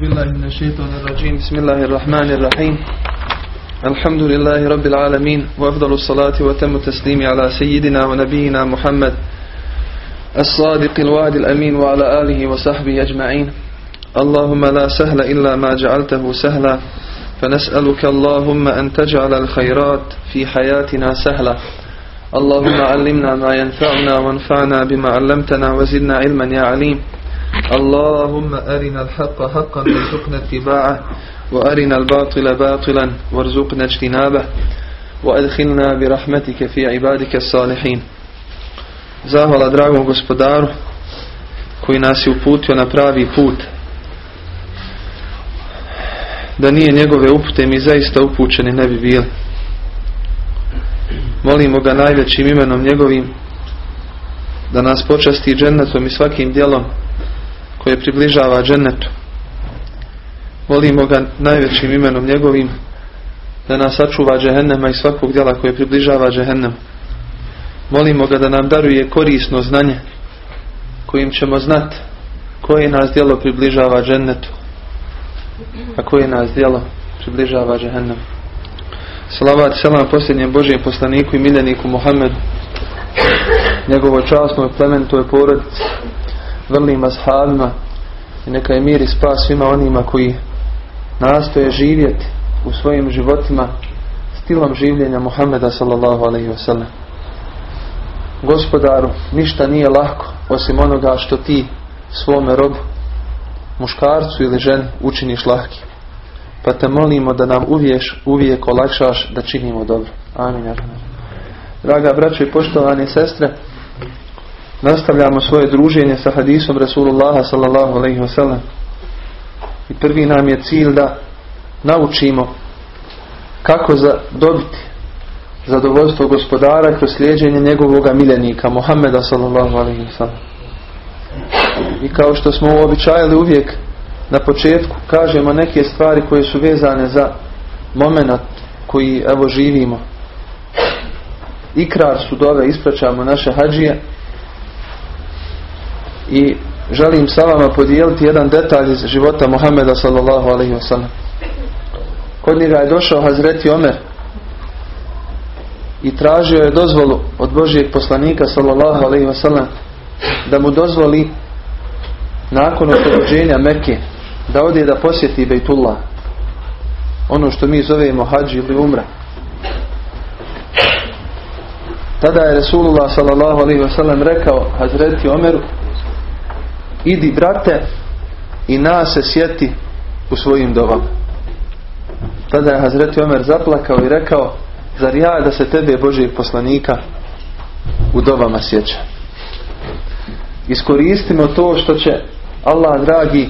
بالله من الشيطان الرجيم. بسم الله الرحمن الرحيم. الحمد لله رب العالمين وأفضل الصلاة وتم التسليم على سيدنا ونبينا محمد الصادق الوعد الأمين وعلى آله وصحبه أجمعين. اللهم لا سهل إلا ما جعلته سهلا. فنسألك اللهم أن تجعل الخيرات في حياتنا سهلا. اللهم علمنا ما ينفعنا وانفعنا بما علمتنا وزدنا علما يا عليم. اللهم أرنا الحق حقا وارزقنا اتباعه وأرنا الباطل باطلا وارزقنا اجتنابه وأدخلنا برحمتك في عبادك الصالحين Zahvala dragom gospodaru koji nas je uputio na pravi put. Da nije njegove upute mi zaista upućeni ne bi bili. Molimo ga najvećim imenom njegovim da nas počasti džennetom i svakim djelom koje približava džennetu. Molimo ga najvećim imenom njegovim da nas sačuva džehennema i svakog djela koje približava džehennem. Molimo ga da nam daruje korisno znanje kojim ćemo znati koje nas djelo približava džennetu, a koje nas djelo približava džehennem. Salavat selam posljednjem Božijem poslaniku i miljeniku Muhammedu, njegovoj časnoj plementoj porodici, vrlim ashabima i neka je mir i spas svima onima koji nastoje živjeti u svojim životima stilom življenja Muhammeda sallallahu alaihi wasallam. Gospodaru, ništa nije lako osim onoga što ti svome robu, muškarcu ili ženi učiniš lahki. Pa te molimo da nam uviješ, uvijek olakšaš da činimo dobro. Amin. Draga braćo i poštovane sestre, nastavljamo svoje druženje sa hadisom Rasulullaha sallallahu alaihi wasallam. I prvi nam je cilj da naučimo kako za dobiti zadovoljstvo gospodara kroz slijeđenje njegovoga miljenika Muhammeda sallallahu alaihi wasallam. I kao što smo uobičajili uvijek na početku kažemo neke stvari koje su vezane za moment koji evo živimo. Ikrar su dove, ispraćamo naše hađije i želim sa vama podijeliti jedan detalj iz života Muhammeda sallallahu alaihi wasallam. Kod njega je došao Hazreti Omer i tražio je dozvolu od Božijeg poslanika sallallahu alaihi wasallam da mu dozvoli nakon oslobođenja Mekke da ode da posjeti Bejtullah ono što mi zovemo hađi ili umra tada je Resulullah sallallahu alaihi wasallam rekao Hazreti Omeru idi brate i nas se sjeti u svojim dobama. Tada je Hazreti Omer zaplakao i rekao zar ja da se tebe Božijeg poslanika u dobama sjeća iskoristimo to što će Allah dragi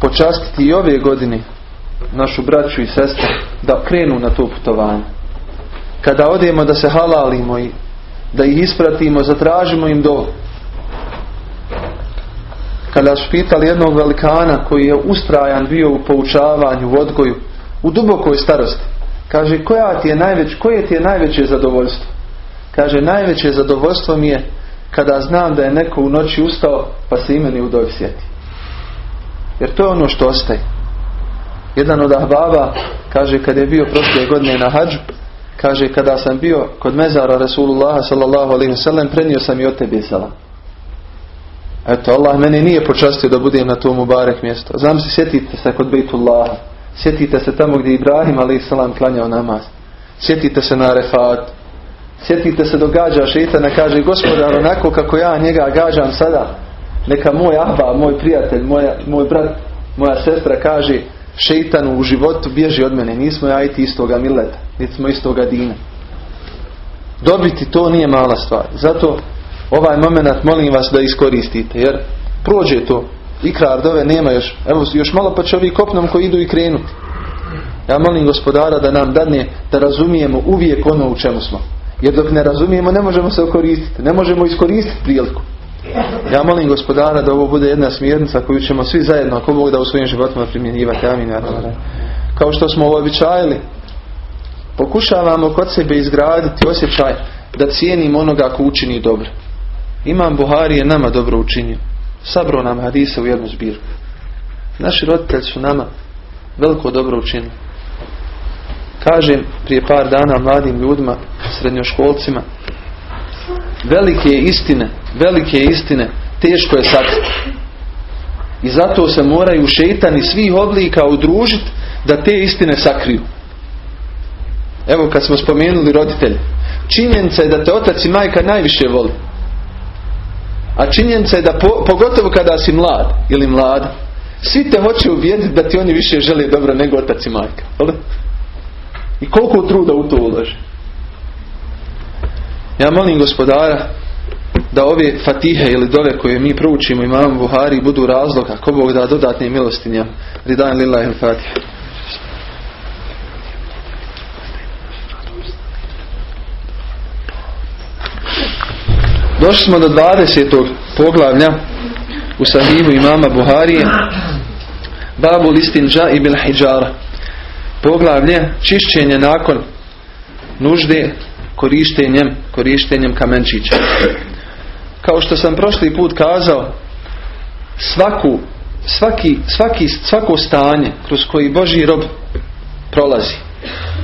počastiti i ove godine našu braću i sestre da krenu na to putovanje. Kada odemo da se halalimo i da ih ispratimo zatražimo im do kada su pitali jednog velikana koji je ustrajan bio u poučavanju, u odgoju u dubokoj starosti kaže koja ti je najveć, koje ti je najveće zadovoljstvo? Kaže najveće zadovoljstvo mi je kada znam da je neko u noći ustao pa se imeni u doj sjeti. Jer to je ono što ostaje. Jedan od ahbaba kaže kad je bio prošle godine na hađu kaže kada sam bio kod mezara alaihi wasallam prenio sam i od tebe salam eto Allah mene nije počastio da budem na tom Mubarek mjesto znam se sjetite se kod Bejtullaha. Sjetite se tamo gdje Ibrahim salam klanjao namaz. Sjetite se na Arefat. Sjetite se događa šeitana kaže gospodar onako kako ja njega gađam sada neka moj ahba, moj prijatelj moja, moj brat, moja sestra kaže šeitanu u životu bježi od mene. Nismo ja iti istoga mileta niti smo istoga dina. Dobiti to nije mala stvar. Zato ovaj moment molim vas da iskoristite jer prođe to. Ikrar dove nema još. Evo još malo pa će ovi kopnom koji idu i krenuti ja molim gospodara da nam dadne da razumijemo uvijek ono u čemu smo. Jer dok ne razumijemo ne možemo se koristiti ne možemo iskoristiti priliku. Ja molim gospodara da ovo bude jedna smjernica koju ćemo svi zajedno ako Bog da u svojim životima primjenjivati. Amin kao što smo uobičajili pokušavamo kod sebe izgraditi osjećaj da cijenimo onoga ko učini dobro Imam Buhari je nama dobro učinio sabro nam hadise u jednu zbirku Naši roditelji su nama veliko dobro učinili. Kažem prije par dana mladim ljudima, srednjoškolcima, velike istine, velike istine, teško je sakriti. I zato se moraju šeitani svih oblika udružiti da te istine sakriju. Evo kad smo spomenuli roditelje. Činjenica je da te otac i majka najviše voli. A činjenica je da pogotovo kada si mlad ili mlada, svi te hoće uvijediti da ti oni više žele dobro nego otac i majka. I koliko truda u to uloži. Ja molim gospodara da ove fatihe ili dove koje mi proučimo imamo Buhari budu razlog ako Bog da dodatne milostinja. Ridan lillahi fatiha. Došli smo do 20. poglavlja u sahihu imama Buharije Babu listinđa i bil Poglavlje čišćenje nakon nužde korištenjem, korištenjem kamenčića. Kao što sam prošli put kazao, svaku, svaki, svaki, svako stanje kroz koji Boži rob prolazi,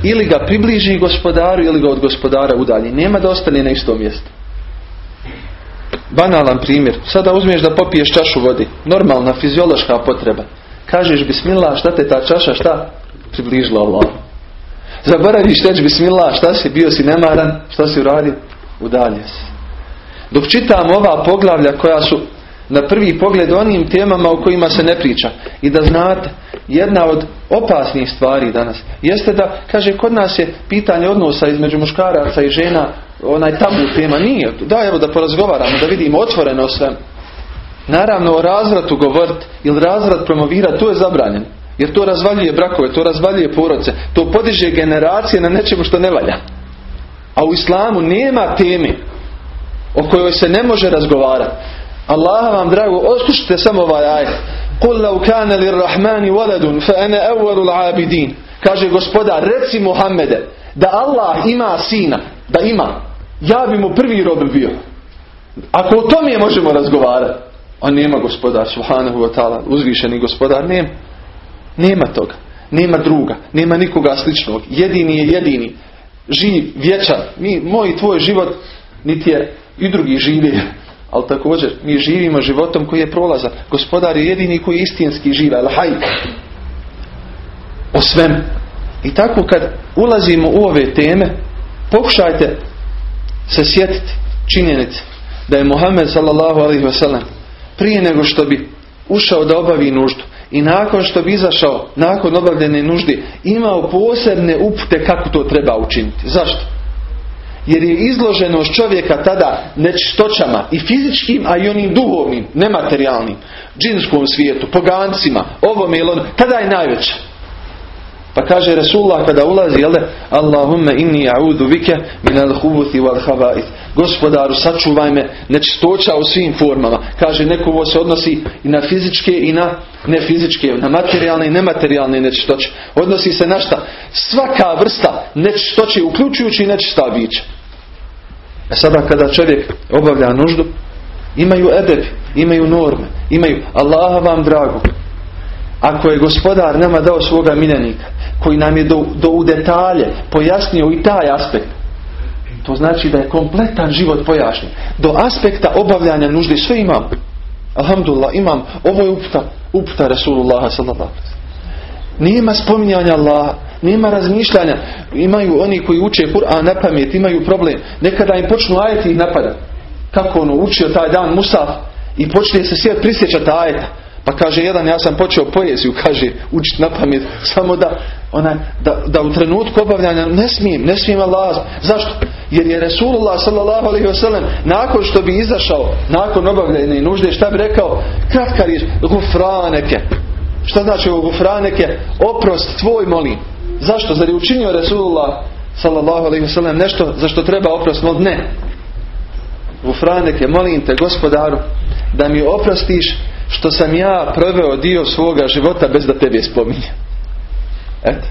ili ga približi gospodaru ili ga od gospodara udalji. Nema da ostane na istom mjestu. Banalan primjer. Sada uzmiješ da popiješ čašu vodi. Normalna fiziološka potreba. Kažeš bismillah, šta te ta čaša, šta? Približila Allah. Zaboraviš reći bismillah, šta si, bio si nemaran, šta si uradio? Udalje se. Dok čitam ova poglavlja koja su na prvi pogled onim temama o kojima se ne priča. I da znate, jedna od opasnih stvari danas jeste da, kaže, kod nas je pitanje odnosa između muškaraca i žena onaj tabu tema. Nije. Da, evo da porazgovaramo, da vidimo otvoreno sve. Naravno, o razvratu govoriti ili razvrat promovirati, to je zabranjeno. Jer to razvaljuje brakove, to razvaljuje poroce, to podiže generacije na nečemu što ne valja. A u islamu nema teme o kojoj se ne može razgovarati. Allah vam drago, oslušite samo ovaj ajet. Qul law kana lirrahmani waladun fa ana awwalul abidin. Kaže gospodar, reci Muhammede da Allah ima sina, da ima. Ja bi mu prvi rob bio. Ako o tome možemo razgovarati, a nema gospodar subhanahu wa ta'ala, uzvišeni gospodar, nema. Nema toga. Nema druga. Nema nikoga sličnog. Jedini je jedini. Živ, vječan. Mi, moj tvoj život niti je i drugi živi. Ali također mi živimo životom koji je prolazan. Gospodar je jedini koji je istinski živa. Al O svem. I tako kad ulazimo u ove teme, pokušajte se sjetiti činjenice da je Muhammed sallallahu alaihi wasallam prije nego što bi ušao da obavi nuždu i nakon što bi izašao nakon obavljene nužde imao posebne upute kako to treba učiniti. Zašto? Jer je izloženost čovjeka tada nečistoćama i fizičkim, a i onim duhovnim, nematerijalnim, džinskom svijetu, pogancima, ovom ili ono, tada je najveća. Pa kaže Resulullah kada ulazi, jel Allahumma inni a'udhu bike min al-hubuthi wal khaba'ith. Gospodaru, sačuvaj me nečistoća u svim formama. Kaže, neko ovo se odnosi i na fizičke i na nefizičke, na materijalne i nematerijalne nečistoće. Odnosi se na šta? Svaka vrsta nečistoće, uključujući i nečista bića. A sada kada čovjek obavlja nuždu, imaju edep, imaju norme, imaju Allaha vam drago. Ako je gospodar nama dao svoga miljenika, koji nam je do, do u detalje pojasnio i taj aspekt, to znači da je kompletan život pojašnjen. Do aspekta obavljanja nužde sve imam. Alhamdulillah, imam. Ovo je upta, upta Rasulullah sallallahu Nema spominjanja Allaha, nema razmišljanja. Imaju oni koji uče Kur'an na pamet, imaju problem. Nekada im počnu ajeti ih napada. Kako ono učio taj dan Musaf i počne se svijet prisjećati ajeta. Pa kaže jedan, ja sam počeo poeziju, kaže, učiti na pamet, samo da, onaj, da, da u trenutku obavljanja ne smijem, ne smijem Allah. Zašto? Jer je Resulullah wasallam nakon što bi izašao, nakon obavljene nužde, šta bi rekao? Kratka riječ, gufraneke. Šta znači ovo gufraneke? Oprost tvoj molim. Zašto? Zar je učinio Resulullah wasallam nešto za što treba oprost? Ne. Gufraneke, molim te gospodaru da mi oprostiš što sam ja proveo dio svoga života bez da tebi spominjem. Eto.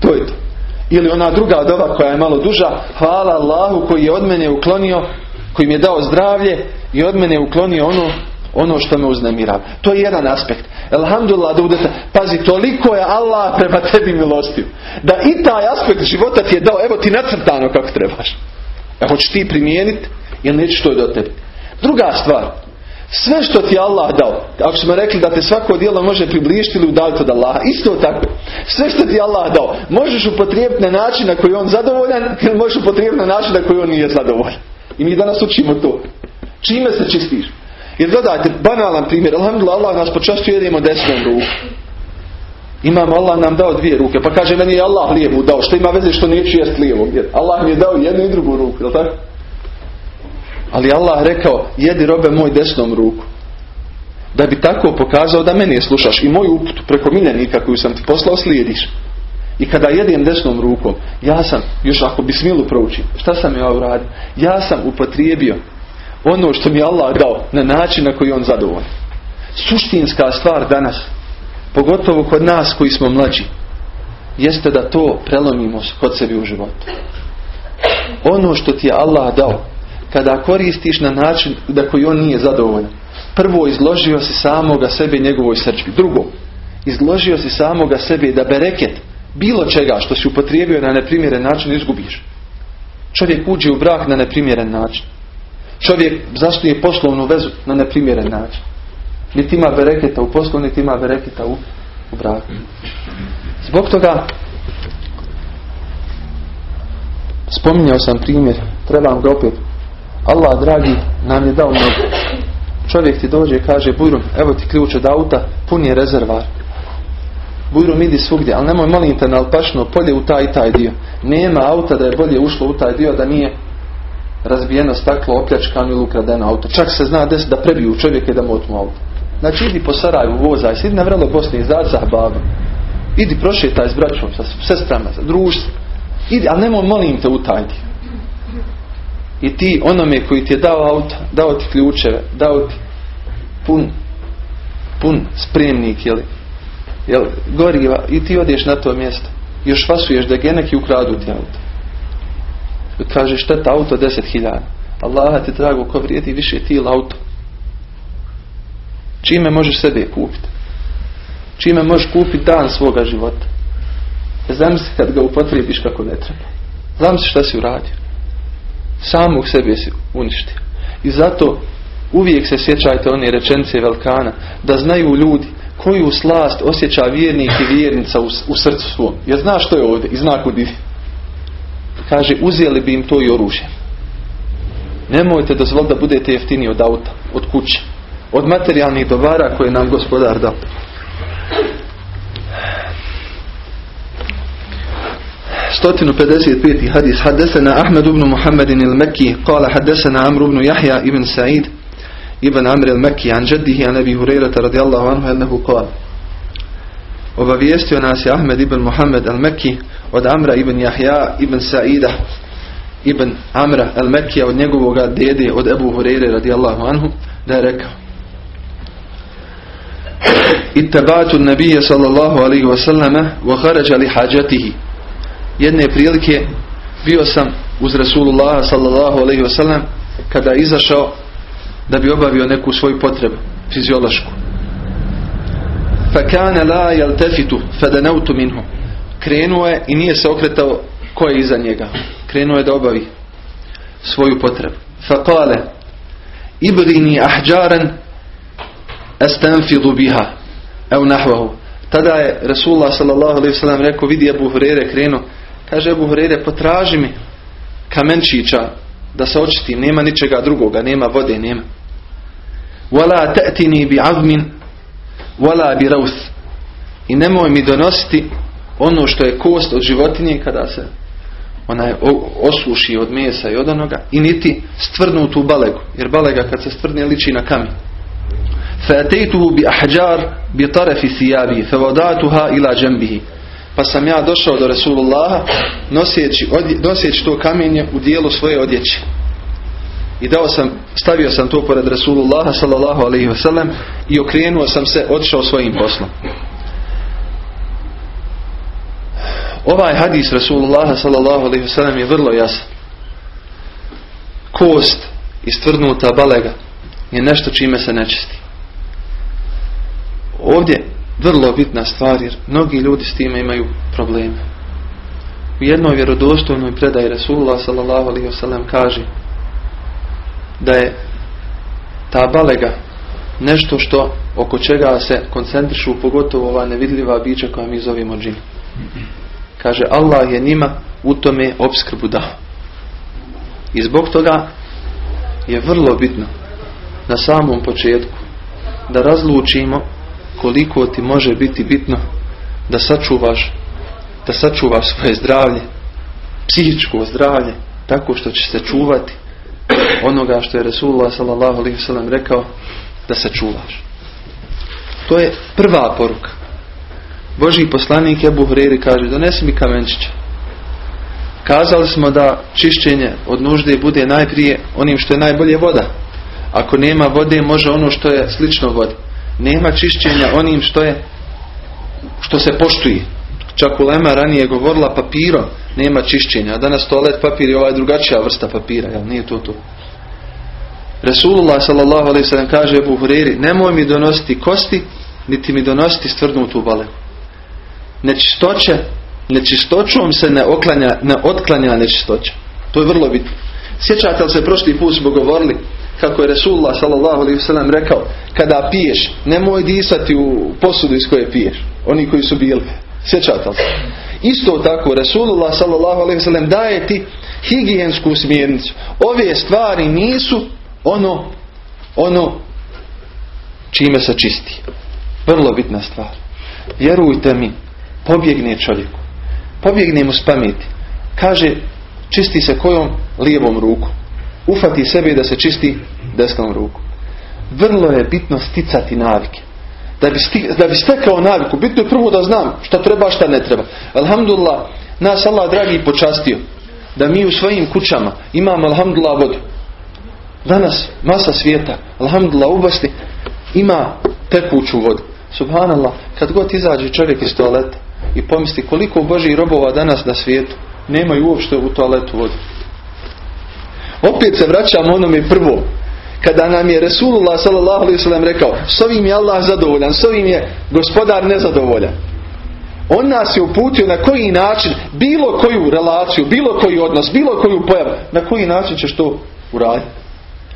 To je to. Ili ona druga doba koja je malo duža. Hvala Allahu koji je od mene uklonio, koji mi je dao zdravlje i od mene uklonio ono ono što me uznemirava. To je jedan aspekt. Elhamdulillah da budete, pazi, toliko je Allah prema tebi milostiv. Da i taj aspekt života ti je dao, evo ti nacrtano kako trebaš. E hoćeš ti primijeniti ili nećeš to do tebi. Druga stvar, sve što ti Allah dao, ako smo rekli da te svako djelo može približiti ili udaljiti od Allaha, isto tako. Sve što ti Allah dao, možeš upotrijebiti na način na koji on zadovoljan ili možeš upotrijebiti na način na koji on nije zadovoljan. I mi danas učimo to. Čime se čistiš? Jer gledajte, banalan primjer, alhamdulillah, Allah nas počašćuje jedemo desnom ruku. Imamo, Allah nam dao dvije ruke, pa kaže meni je Allah lijevu dao, što ima veze što neću jest lijevom, jer Allah mi je dao jednu i drugu ruku, jel tako? Ali Allah rekao, jedi robe moj desnom ruku. Da bi tako pokazao da mene slušaš i moju uputu preko miljenika koju sam ti poslao slijediš. I kada jedem desnom rukom, ja sam, još ako bi smilu proučio, šta sam ja uradio? Ja sam upotrijebio ono što mi Allah dao na način na koji on zadovoljan. Suštinska stvar danas, pogotovo kod nas koji smo mlađi, jeste da to prelomimo kod sebi u životu. Ono što ti je Allah dao, kada koristiš na način da koji on nije zadovoljan. Prvo, izložio si samoga sebe njegovoj srčbi. Drugo, izložio si samoga sebe da bereket bilo čega što si upotrijebio na neprimjeren način izgubiš. Čovjek uđe u brak na neprimjeren način. Čovjek zasnuje poslovnu vezu na neprimjeren način. Niti ima bereketa u poslu, niti ima bereketa u, u braku. Zbog toga spominjao sam primjer, trebam ga opet. Allah dragi nam je dao mnogo. Čovjek ti dođe i kaže Bujrum, evo ti ključ od auta, pun je rezervar. Bujrum idi svugdje, ali nemoj molim te na alpašno polje u taj taj dio. Nema auta da je bolje ušlo u taj dio da nije razbijeno staklo, opljačkano ili ukradeno auto. Čak se zna da prebiju čovjeka i da mu otmu auto. Znači idi po Sarajevu, vozaj se, idi na vrelo Bosni, izađi sa babom. Idi prošetaj s braćom, sa sestrama, sa društvom. Idi, ali nemoj molim te u taj dio. I ti onome koji ti je dao auto, dao ti ključeve, dao ti pun, pun spremnik, jeli, jel, goriva, i ti odeš na to mjesto. Još vasuješ da genek i ukradu ti auto. Kaže šteta auto 10.000. Allah ti drago ko vrijedi više ti auto. Čime možeš sebe kupiti? Čime možeš kupiti dan svoga života? Zamisli kad ga upotrijebiš kako ne treba. Zamisli šta si uradio. Samog sebe si uništio. I zato uvijek se sjećajte one rečenice velikana da znaju ljudi koju slast osjeća vjernik i vjernica u, u srcu svom. Jer zna što je ovdje i zna kud ide. Kaže, uzeli bi im to i oružje. Nemojte dozvoliti da budete jeftini od auta, od kuće, od materijalnih dobara koje nam gospodar dao. ستين وبدأسي بيتي حديث حدثنا أحمد بن محمد المكي قال حدثنا عمرو بن يحيى ابن سعيد ابن عمرو المكي عن جده عن أبي هريرة رضي الله عنه أنه قال obavijestio nas je Ahmed ibn Muhammed al-Mekki od Amra ibn Jahja ibn Sa'ida ibn Amra al-Mekkija od njegovoga dede od Ebu Hureyre radijallahu anhu da je rekao ittabatu nabije sallallahu alaihi wasallama wa kharaja li hađatihi jedne prilike bio sam uz Rasulullah sallallahu alaihi wasallam kada je izašao da bi obavio neku svoju potrebu fiziološku. Fa kana la yaltafitu fedenautu minhu. Krenuo je i nije se okretao ko je iza njega. Krenuo je da obavi svoju potrebu. Fa qala ibrini ahjaran estanfidu biha. Evo nahvahu. Tada je Rasulullah sallallahu alejhi ve sellem rekao vidi Abu Hurere krenuo kaže Abu Hurere potraži mi kamenčića da se očiti nema ničega drugoga nema vode nema wala ta'tini bi azmin wala bi raus i nemoj mi donositi ono što je kost od životinje kada se ona je osuši od mesa i od onoga i niti stvrnutu balegu jer balega kad se stvrne liči na kamen فأتيته بأحجار بطرف ثيابي فوضعتها إلى جنبه pa sam ja došao do Resulullaha nosjeći, nosjeći to kamenje u dijelu svoje odjeće. I dao sam, stavio sam to pored Resulullaha sallallahu alaihi wasallam i okrenuo sam se, otišao svojim poslom. Ovaj hadis Resulullaha sallallahu alaihi wasallam je vrlo jasan. Kost i stvrnuta balega je nešto čime se nečisti ovdje vrlo bitna stvar jer mnogi ljudi s time imaju probleme. U jednoj vjerodostojnoj predaji Rasulullah wasallam kaže da je ta balega nešto što oko čega se koncentrišu pogotovo ova nevidljiva bića koja mi zovemo džini. Kaže Allah je njima u tome obskrbu dao. I zbog toga je vrlo bitno na samom početku da razlučimo koliko ti može biti bitno da sačuvaš da sačuvaš svoje zdravlje psihičko zdravlje tako što će se čuvati onoga što je Resulullah s.a.v. rekao da se čuvaš. To je prva poruka. Boži poslanik Ebu Hureri kaže donesi mi kamenčića. Kazali smo da čišćenje od nužde bude najprije onim što je najbolje voda. Ako nema vode može ono što je slično vodi. Nema čišćenja onim što je što se poštuje. Čak u Lema ranije govorila papirom nema čišćenja. Danas toalet papir je ovaj drugačija vrsta papira. Jel? Nije to to. Resulullah sallam kaže Ebu Hureri nemoj mi donositi kosti niti mi donositi stvrdnutu balegu. Nečistoće nečistoćom se ne, oklanja, ne otklanja nečistoća. To je vrlo bitno. Sjećate li se prošli put smo govorili kako je Resulullah sallallahu alaihi sallam rekao kada piješ nemoj disati u posudu iz koje piješ. Oni koji su bili. Sjećate se? Isto tako Resulullah sallallahu alaihi sallam daje ti higijensku smjernicu. Ove stvari nisu ono ono čime se čisti. Vrlo bitna stvar. Vjerujte mi, pobjegne čovjeku. Pobjegne mu s pameti. Kaže, čisti se kojom lijevom ruku. Ufati sebi da se čisti desnom ruku. Vrlo je bitno sticati navike. Da bi, sti, da bi stekao naviku, bitno je prvo da znam šta treba, šta ne treba. Alhamdulillah, nas Allah dragi počastio da mi u svojim kućama imamo alhamdulillah vodu. Danas masa svijeta, alhamdulillah ubasti, ima tekuću vodu. Subhanallah, kad god izađe čovjek iz toaleta i pomisli koliko Božih robova danas na svijetu nemaju uopšte u toaletu vodu. Opet se vraćamo onome prvo. Kada nam je Resulullah s.a.v. rekao s ovim je Allah zadovoljan, s ovim je gospodar nezadovoljan. On nas je uputio na koji način, bilo koju relaciju, bilo koji odnos, bilo koju pojavu, na koji način ćeš to uraditi.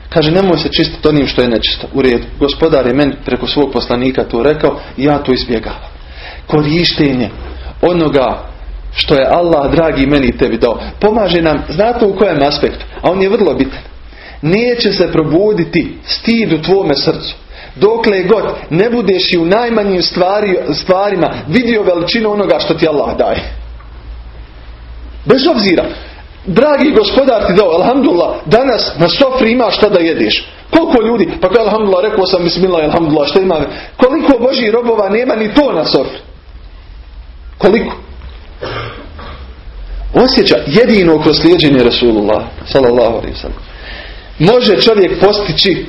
Kaže, nemoj se čistiti onim što je nečisto. U redu. Gospodar je meni preko svog poslanika to rekao i ja to izbjegavam. Korištenje onoga što je Allah dragi meni tebi dao. Pomaže nam, znate u kojem aspektu, a on je vrlo bitan. Neće se probuditi stid u tvome srcu. Dokle god ne budeš i u najmanjim stvari, stvarima vidio veličinu onoga što ti Allah daje. Bez obzira. Dragi gospodar ti dao, alhamdulillah, danas na sofri ima šta da jedeš. Koliko ljudi, pa kao alhamdulillah, rekao sam bismillah, alhamdulillah, šta ima. Koliko Božih robova nema ni to na sofri. Koliko? Osjeća jedino kroz slijeđenje Rasulullah, sallallahu alaihi. Može čovjek postići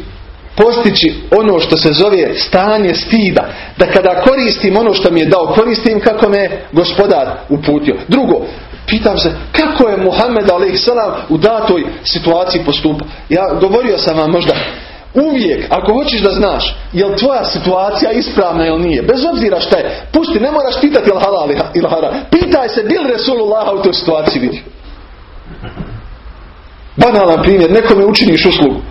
postići ono što se zove stanje stida. Da kada koristim ono što mi je dao, koristim kako me gospodar uputio. Drugo, Pitam se kako je Muhammed a.s. u datoj situaciji postupa. Ja govorio sam vam možda uvijek, ako hoćeš da znaš, je li tvoja situacija ispravna ili nije, bez obzira šta je, pusti, ne moraš pitati ili halal ili haram. Pitaj se, bil Resulullah u toj situaciji vidio. Banalan primjer, nekome učiniš uslugu.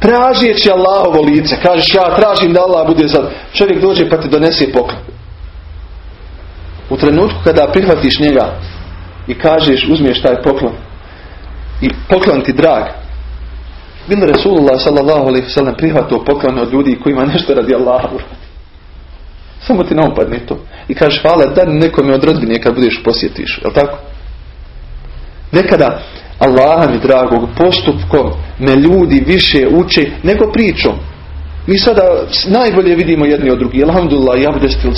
Tražijeći Allahovo lice, kažeš ja tražim da Allah bude sad. Čovjek dođe pa ti donese poklon. U trenutku kada prihvatiš njega, i kažeš uzmiješ taj poklon i poklon ti drag Bin Resulullah sallallahu alaihi sallam prihvatio poklon od ljudi koji ima nešto radi Allahu samo ti naupadne to i kažeš hvala da nekome od rodbine kad budeš posjetiš je tako nekada Allaha mi dragog postupkom me ljudi više uče nego pričom mi sada najbolje vidimo jedni od drugih. Alhamdulillah,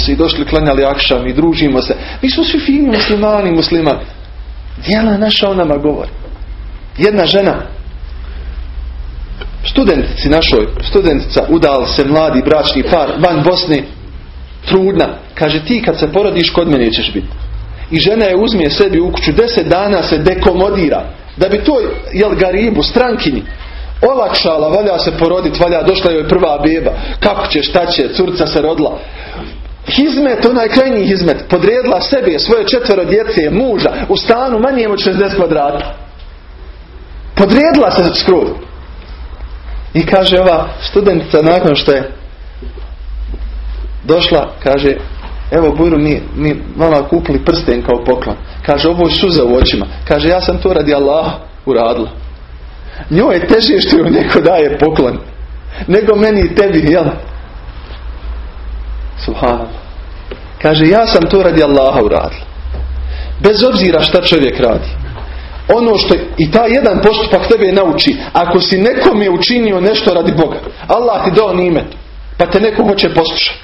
i došli klanjali akšam i družimo se. Mi smo svi fini muslimani, muslimani. Dijela naša o nama govori. Jedna žena, studentici našoj, studentica, udal se mladi bračni par van Bosne, trudna, kaže ti kad se porodiš kod mene ćeš biti. I žena je uzmije sebi u kuću, deset dana se dekomodira, da bi to, jel garibu, strankinji, olakšala, valja se poroditi, valja, došla joj prva beba, kako će, šta će, curca se rodila. Hizmet, onaj krajnji hizmet, podredila sebi svoje četvero djece, muža, u stanu manjem od 60 kvadrata. Podredila se skroz. I kaže ova studentica nakon što je došla, kaže, evo Bujru mi, mi malo kupili prsten kao poklon. Kaže, ovo je suza u očima. Kaže, ja sam to radi Allah uradila. Njoj je teže što joj neko daje poklon. Nego meni i tebi, jel? Subhanallah. Kaže, ja sam to radi Allaha uradila. Bez obzira šta čovjek radi. Ono što i taj jedan postupak tebe nauči. Ako si nekom je učinio nešto radi Boga. Allah ti dao nimet. Pa te neko hoće poslušati.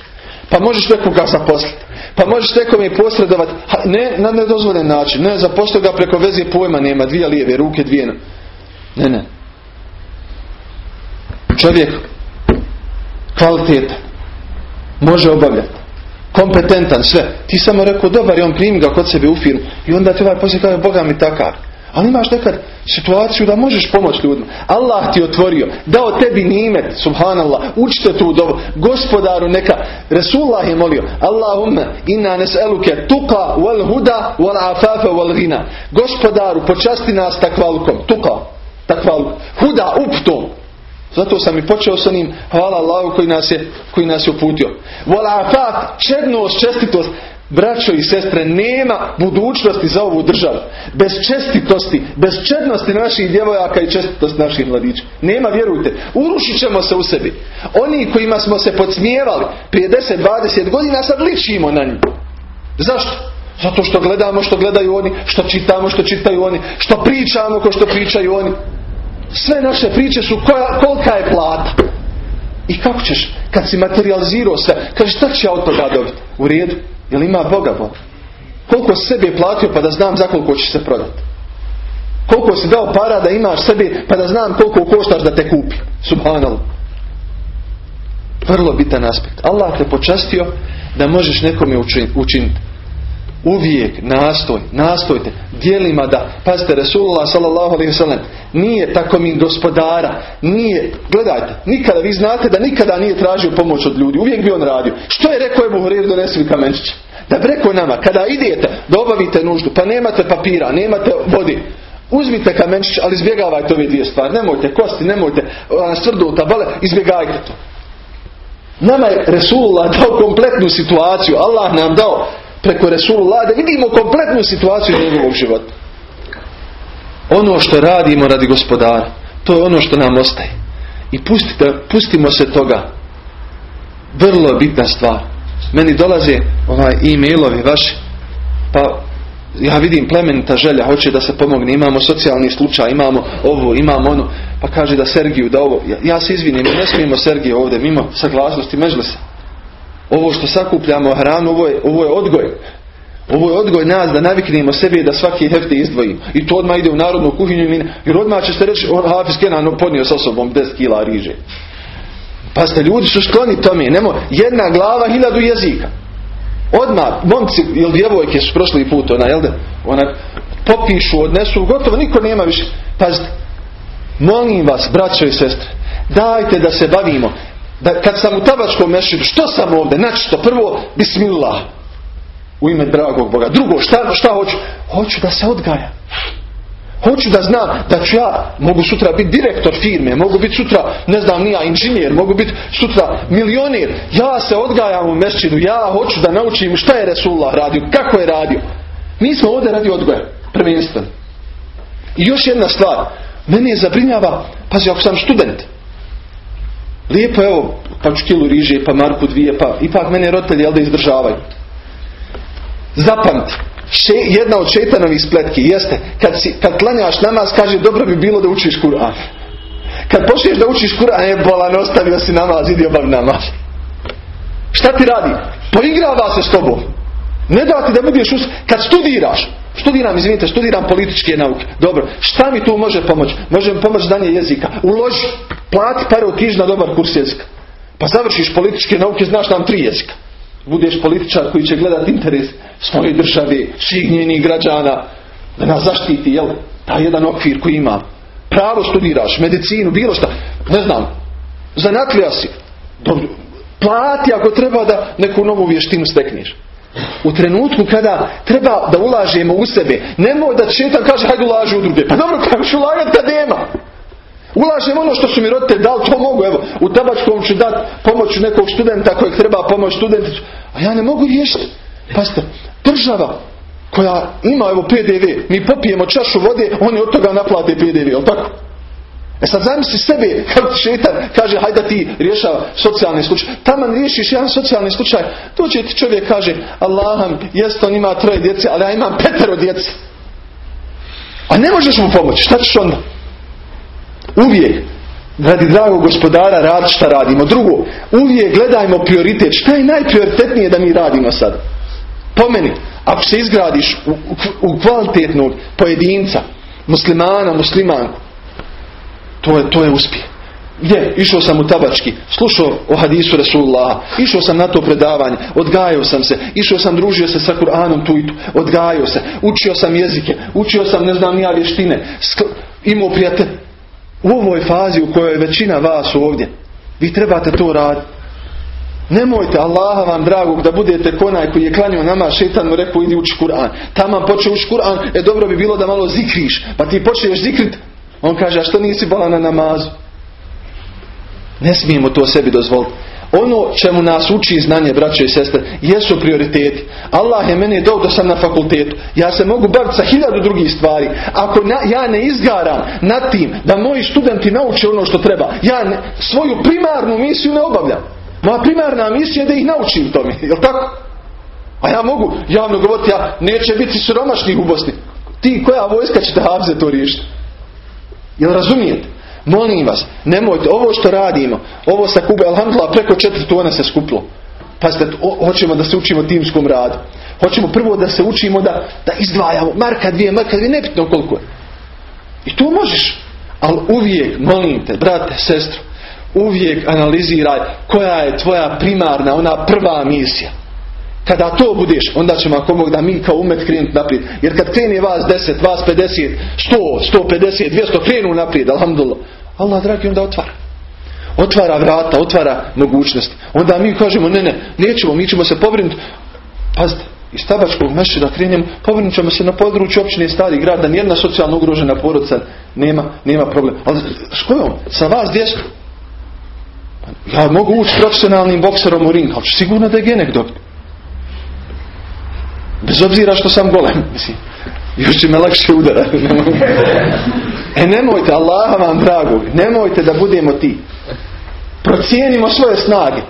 Pa možeš nekoga zaposliti. Pa možeš nekom je posredovati. Ne na nedozvoljen način. Ne zaposliti ga preko veze pojma nema. Dvije lijeve ruke, dvije ne, ne. Čovjek kvalitetan može obavljati. Kompetentan, sve. Ti samo rekao, dobar je on primi ga kod sebe u firmu. I onda ti ovaj poslije kaže, Boga mi takav. Ali imaš nekad situaciju da možeš pomoći ljudima. Allah ti otvorio, dao tebi nimet, subhanallah, učite tu dobu. Gospodaru neka, Resulullah je molio, Allahumma inna nes'eluke tuka wal huda wal afafa wal gina. Gospodaru, počasti nas takvalkom, tuka, takval, huda uptom. Zato sam i počeo sa njim, hvala Allahu koji nas je, koji nas je uputio. Volafat, čednost, čestitost. Braćo i sestre, nema budućnosti za ovu državu. Bez čestitosti, bez čednosti naših djevojaka i čestitosti naših mladića. Nema, vjerujte. Urušit ćemo se u sebi. Oni kojima smo se podsmijevali prije 10-20 godina, sad ličimo na njih. Zašto? Zato što gledamo što gledaju oni, što čitamo što čitaju oni, što pričamo ko što pričaju oni. Sve naše priče su koja, kolika je plata. I kako ćeš, kad si materializirao sve, kaže šta će ja od toga dobiti? U redu, jel ima Boga Boga? Koliko sebi platio pa da znam za koliko ćeš se prodati? Koliko si dao para da imaš sebi pa da znam koliko koštaš da te kupi? Subhanallah. Vrlo bitan aspekt. Allah te počastio da možeš nekome učiniti uvijek nastoj, nastojte dijelima da, pazite Resulullah sallallahu alaihi nije tako mi gospodara, nije, gledajte, nikada, vi znate da nikada nije tražio pomoć od ljudi, uvijek bi on radio. Što je rekao Ebu Hureyre donesi mi kamenčiće? Da preko nama, kada idete da obavite nuždu, pa nemate papira, nemate vodi, uzmite kamenčić, ali izbjegavajte ove dvije stvari, nemojte kosti, nemojte stvrdu tabale, izbjegajte to. Nama je Resulullah dao kompletnu situaciju, Allah nam dao preko Resulullah da vidimo kompletnu situaciju njegovog života. Ono što radimo radi gospodara, to je ono što nam ostaje. I pustite, pustimo se toga. Vrlo bitna stvar. Meni dolaze ovaj e-mailovi vaši, pa ja vidim plemenita želja, hoće da se pomogne, imamo socijalni slučaj, imamo ovo, imamo ono, pa kaže da Sergiju, da ovo, ja, ja se izvinim, ne smijemo Sergiju ovdje, mimo saglasnosti mežlisa. Ovo što sakupljamo hranu, ovo je, ovo je odgoj. Ovo je odgoj nas da naviknemo sebi da svaki hefte izdvojimo. I to odmah ide u narodnu kuhinju. Jer odmah će se reći, Hafiz Kenan podnio sa sobom 10 kila riže. Pa ste ljudi su skloni tome. Nemo, jedna glava, hiljadu jezika. Odmah, momci ili djevojke su prošli put, ona, jel da? Ona popišu, odnesu, gotovo, niko nema više. Pazite, molim vas, braćo i sestre, dajte da se bavimo da kad sam u tabačkom mešidu, što sam ovdje? Znači što? Prvo, bismillah. U ime dragog Boga. Drugo, šta, šta hoću? Hoću da se odgaja. Hoću da znam da ću ja, mogu sutra biti direktor firme, mogu biti sutra, ne znam, nija inženjer, mogu biti sutra milionir. Ja se odgajam u mešćinu, ja hoću da naučim šta je Resulullah radio, kako je radio. Mi smo ovdje radi odgoja, prvenstveno. I još jedna stvar, mene je zabrinjava, pazi, ako sam student, Lijepo evo, pa ću kilu riže, pa marku dvije, pa ipak mene roditelji jel da izdržavaju. Zapamti, še, jedna od šetanovih spletki jeste, kad, si, kad klanjaš namaz, kaže dobro bi bilo da učiš Kur'an. Kad počneš da učiš Kur'an, je bolan, ostavio si namaz, idi obav namaz. Šta ti radi? Poigrava se s tobom. Ne da ti da budeš us... Kad studiraš, studiram, izvinite, studiram političke nauke. Dobro, šta mi tu može pomoći? Može mi pomoći znanje jezika. Uloži, plati pare otiži na dobar kurs jezika. Pa završiš političke nauke, znaš nam tri jezika. Budeš političar koji će gledati interes svoje države, svih njenih građana, da nas zaštiti, jel? Ta jedan okvir koji ima. pravo studiraš, medicinu, bilo šta, ne znam, zanatlija si, dobro, plati ako treba da neku novu vještinu stekneš. U trenutku kada treba da ulažemo u sebe, nemoj da šetan kaže hajde ulaži u druge. Pa dobro, kako ću ulagati kad nema? Ulažem ono što su mi roditelji dali, to mogu, evo, u tabačkom ću dati pomoću nekog studenta kojeg treba pomoć studenticu, a ja ne mogu riješiti. Pazite, država koja ima evo PDV, mi popijemo čašu vode, oni od toga naplate PDV, jel tako? E sad zamisli sebe, kako ti šetan kaže, hajde ti rješava socijalni slučaj. Taman riješiš jedan socijalni slučaj, dođe ti čovjek kaže, Allaham, jest on ima troje djece, ali ja imam petero djece. A ne možeš mu pomoći, šta ćeš onda? Uvijek, radi dragog gospodara, radi šta radimo. Drugo, uvijek gledajmo prioritet. Šta je najprioritetnije da mi radimo sad? Po meni, ako se izgradiš u, u, u kvalitetnog pojedinca, muslimana, muslimanku, to je, to je uspjeh. Gdje? Išao sam u tabački, slušao o hadisu Rasulullah, išao sam na to predavanje, odgajao sam se, išao sam, družio se sa Kur'anom tu i tu, odgajao se, učio sam jezike, učio sam ne znam nija vještine, imao prijatelj. U ovoj fazi u kojoj je većina vas ovdje, vi trebate to raditi. Nemojte Allaha vam dragog da budete konaj koji je klanio nama šetan mu rekao idi uči Kur'an. Tamo počne uči Kur'an, e dobro bi bilo da malo zikriš, pa ti počneš zikrit, on kaže, a što nisi bala na namazu? Ne smijemo to sebi dozvoliti. Ono čemu nas uči znanje, braće i sestre, jesu prioriteti. Allah je meni dao da sam na fakultetu. Ja se mogu baviti sa hiljadu drugih stvari. Ako ja ne izgaram nad tim da moji studenti nauče ono što treba, ja ne, svoju primarnu misiju ne obavljam. Moja primarna misija je da ih naučim tome. Jel tako? A ja mogu javno govoriti, ja neće biti siromašnih u Bosni. Ti koja vojska će da Havze to riješiti? Jel razumijete? Molim vas, nemojte, ovo što radimo, ovo sa Kube, alhamdulillah, preko četiri tona se skuplo. Pazite, hoćemo da se učimo timskom radu. Hoćemo prvo da se učimo da, da izdvajamo marka dvije, marka dvije, nepitno koliko je. I to možeš. Ali uvijek, molim te, brate, sestro, uvijek analiziraj koja je tvoja primarna, ona prva misija. Kada to budeš, onda ćemo ako Bog da mi kao umet krenuti naprijed. Jer kad krene vas 10, vas 50, 100, 150, 200 krenu naprijed, alhamdulillah. Allah dragi onda otvara. Otvara vrata, otvara mogućnosti. Onda mi kažemo ne, ne, nećemo, mi ćemo se pobrinuti. Pazite, iz tabačkog da krenemo, povrnut ćemo se na području općine stari grad, da nijedna socijalno ugrožena porodica nema, nema problem. Ali s kojom? Sa vas 200? Ja mogu ući profesionalnim bokserom u ring, ali sigurno da je genek dobiti. Bez obzira što sam golem. Mislim, još će me lakše udara. e nemojte, Allaha vam drago, nemojte da budemo ti. Procijenimo svoje snage.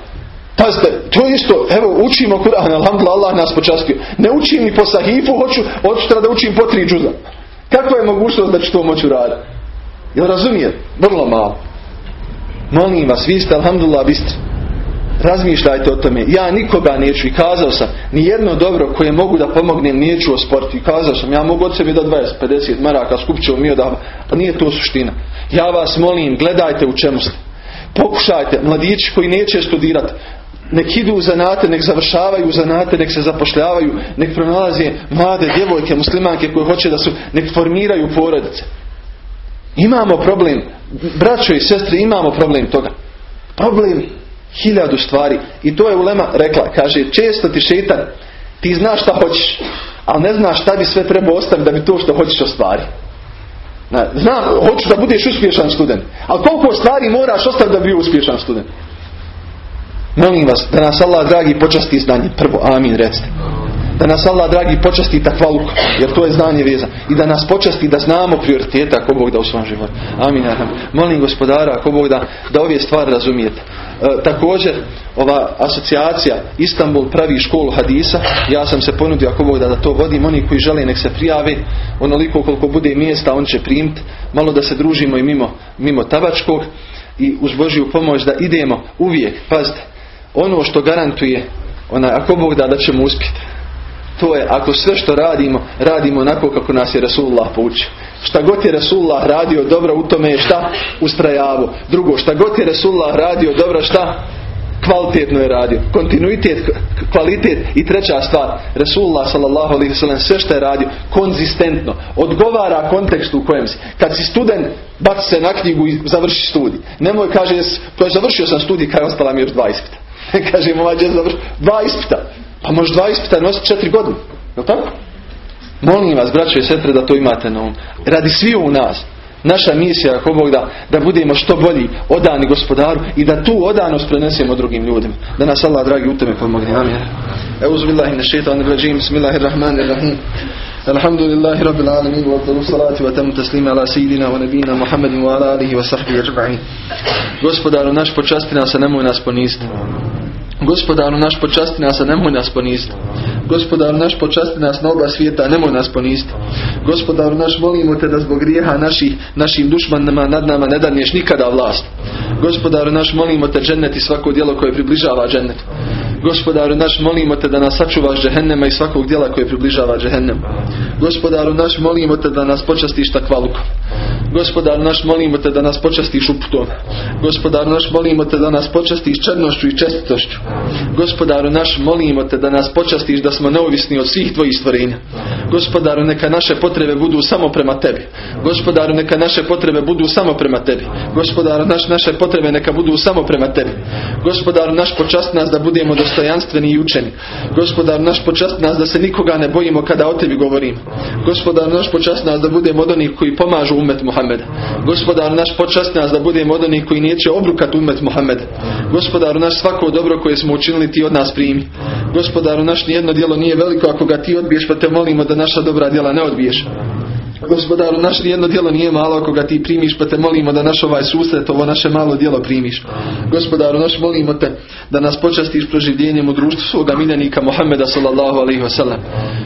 Pazite, to isto, evo učimo Kur'an, alhamdulillah, Allah nas počastio. Ne učim ni po sahifu, hoću, hoću da učim po tri džuza. Kako je mogućnost da ću to moću raditi? Jel razumije? Vrlo malo. Molim vas, vi ste, alhamdulillah, bistri razmišljajte o tome. Ja nikoga neću i kazao sam, ni jedno dobro koje mogu da pomognem neću osporiti. I kazao sam, ja mogu od sebi da 20, 50 maraka skupit ću mi odavno. A nije to suština. Ja vas molim, gledajte u čemu ste. Pokušajte, mladići koji neće studirati, nek idu u zanate, nek završavaju u zanate, nek se zapošljavaju, nek pronalaze mlade djevojke, muslimanke koje hoće da su, nek formiraju porodice. Imamo problem, braćo i sestre, imamo problem toga. Problem hiljadu stvari. I to je Ulema rekla. Kaže, često ti šeitan, ti znaš šta hoćeš, ali ne znaš šta bi sve trebao ostaviti da bi to što hoćeš ostvari. Znam, hoću da budeš uspješan student. Ali koliko stvari moraš ostaviti da bi bio uspješan student? Molim vas, da nas Allah dragi počasti znanje. Prvo, amin, recite. Da nas Allah dragi počasti takvaluk, jer to je znanje veza. I da nas počasti da znamo prioriteta ako Bog da u svom životu. Amin. Molim gospodara ako Bog da, da ove stvari razumijete. E, također ova asocijacija Istanbul pravi školu hadisa. Ja sam se ponudio ako Bog da, da to vodim. Oni koji žele nek se prijave. Onoliko koliko bude mjesta on će primiti. Malo da se družimo i mimo, mimo tabačkog. I uz Božju pomoć da idemo uvijek. Pazite. Ono što garantuje ona, ako Bog da da ćemo uspjeti to je ako sve što radimo, radimo onako kako nas je Rasulullah poučio. Šta god je Rasulullah radio dobro u tome je šta? Ustrajavu. Drugo, šta god je Rasulullah radio dobro šta? kvalitetno je radio. Kontinuitet, kvalitet i treća stvar. Resulullah sallallahu alaihi sallam sve što je radio konzistentno. Odgovara kontekstu u kojem si. Kad si student, baci se na knjigu i završi studij. Nemoj kaže, završio sam studij, kaj ostala mi još dva ispita. kaže mu završi, dva ispita. Pa možeš dva ispita nositi četiri godine. Je tako? Molim vas, braćo i sestre, da to imate na um. Radi svi u nas. Naša misija, ako Bog da, da budemo što bolji, odani gospodaru i da tu odanost prenesemo drugim ljudima. Da nas Allah, dragi, u tome pomogne. Amin. Euzu billahi na šeitan rajim, bismillahirrahmanirrahim. الحمد لله رب العالمين وافضل الصلاة وتم تسليم على سيدنا ونبينا محمد وعلى آله وصحبه أجمعين Gospodaru naš počasti nas, a nemoj nas poniziti. Gospodaru naš počasti nas, a nemoj nas poniziti. Gospodaru naš počasti nas na oba svijeta, nemoj nas poniziti. Gospodaru naš molimo te da zbog grijeha naših, našim dušmanima nad nama ne danješ nikada vlast. Gospodaru naš molimo te džennet i svako djelo koje približava džennetu. Gospodaru naš molimo te da nas sačuvaš džehennema i svakog djela koje približava džehennem. Gospodaru naš molimo te da nas počastiš takvalukom. Gospodaru naš molimo te da nas počastiš uputom. Gospodaru naš molimo te da nas počastiš čednošću i čestitošću. Gospodaru naš molimo te da nas počastiš da smo neovisni od svih tvojih stvorenja. Gospodaru neka naše potrebe budu samo prema tebi. Gospodaru neka naše potrebe budu samo prema tebi. Gospodaru naš naše potrebe neka budu samo prema tebi. Gospodaru naš počast nas da budemo dostojanstveni i učeni. Gospodaru naš počast nas da se nikoga ne bojimo kada o tebi govorimo. Gospodaru naš počast nas da budemo od onih koji pomažu umet Muhammeda. Gospodaru naš počast nas da budemo od onih koji neće obrukat umet Muhammeda. Gospodaru naš svako dobro koje smo učinili ti od nas primi. Gospodaru naš nijedno djelo nije veliko ako ga ti odbiješ pa te molimo da naša dobra djela ne odbiješ. Gospodaru, naš jedno djelo nije malo ako ga ti primiš, pa te molimo da naš ovaj susret, ovo naše malo djelo primiš. Gospodaru, naš molimo te da nas počastiš proživljenjem u društvu svoga miljenika Muhammeda sallallahu alaihi wasallam.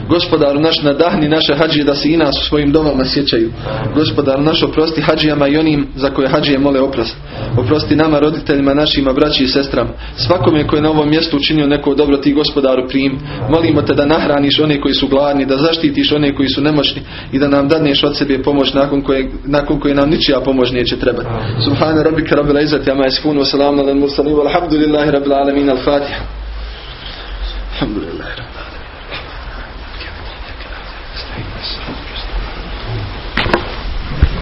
Gospodaru, naš nadahni naše hađije da se i nas u svojim domama sjećaju. Gospodaru, naš oprosti hađijama i onim za koje hađije mole oprost. Oprosti nama, roditeljima, našima, braći i sestrama. Svakome koji je na ovom mjestu učinio neko dobro ti gospodaru prim. Molimo te da nahraniš one koji su gladni, da zaštitiš one koji su nemoćni i da nam dadneš od sebe pomoć nakon koje, nakon koje nam ničija pomoć neće trebati. Subhana rabbika rabbil izzati amma yasifun wa salamun alal mursalin walhamdulillahi rabbil alamin al-fatiha. Alhamdulillahi rabbil.